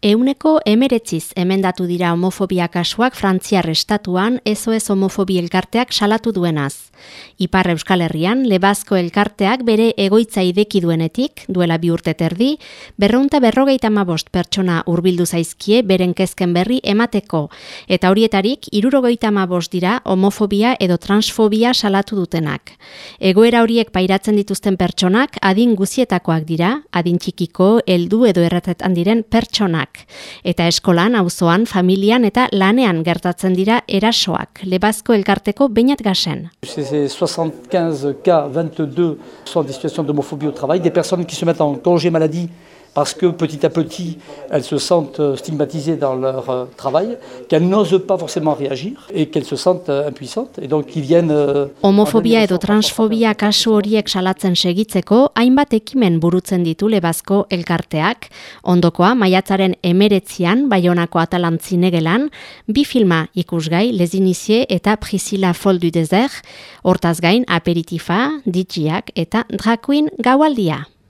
Euneko emeretziz emendatu dira homofobia kasuak Frantziar estatuan ez homofobi elkarteak salatu duenaz. Ipar Euskal Herrian, Lebazko elkarteak bere egoitza ideki duenetik, duela bi urte terdi, berreunta berrogeita mabost pertsona urbildu zaizkie beren kezken berri emateko, eta horietarik irurogeita mabost dira homofobia edo transfobia salatu dutenak. Egoera horiek pairatzen dituzten pertsonak adin guzietakoak dira, adin txikiko, heldu edo erratetan diren pertsonak. Bainat gasen. 75 cas, 22 sont des situations d'homophobie au travail, des personnes qui se mettent en congé maladie parce que petit à petit, elles se sentent euh, stigmatisées dans leur euh, travail, qu'elles n'osent pas forcément réagir et qu'elles se sentent euh, impuissantes et donc qui viennent... Homofobia edo transfobia kasu horiek salatzen segitzeko, hainbat ekimen burutzen ditu lebazko elkarteak. Ondokoa, maiatzaren emeretzian, baionako atalantzinegelan, bi filma ikusgai, Lezinizie eta Priscilla Foldu Dezer, hortaz gain aperitifa, ditxiak eta drakuin gaualdia.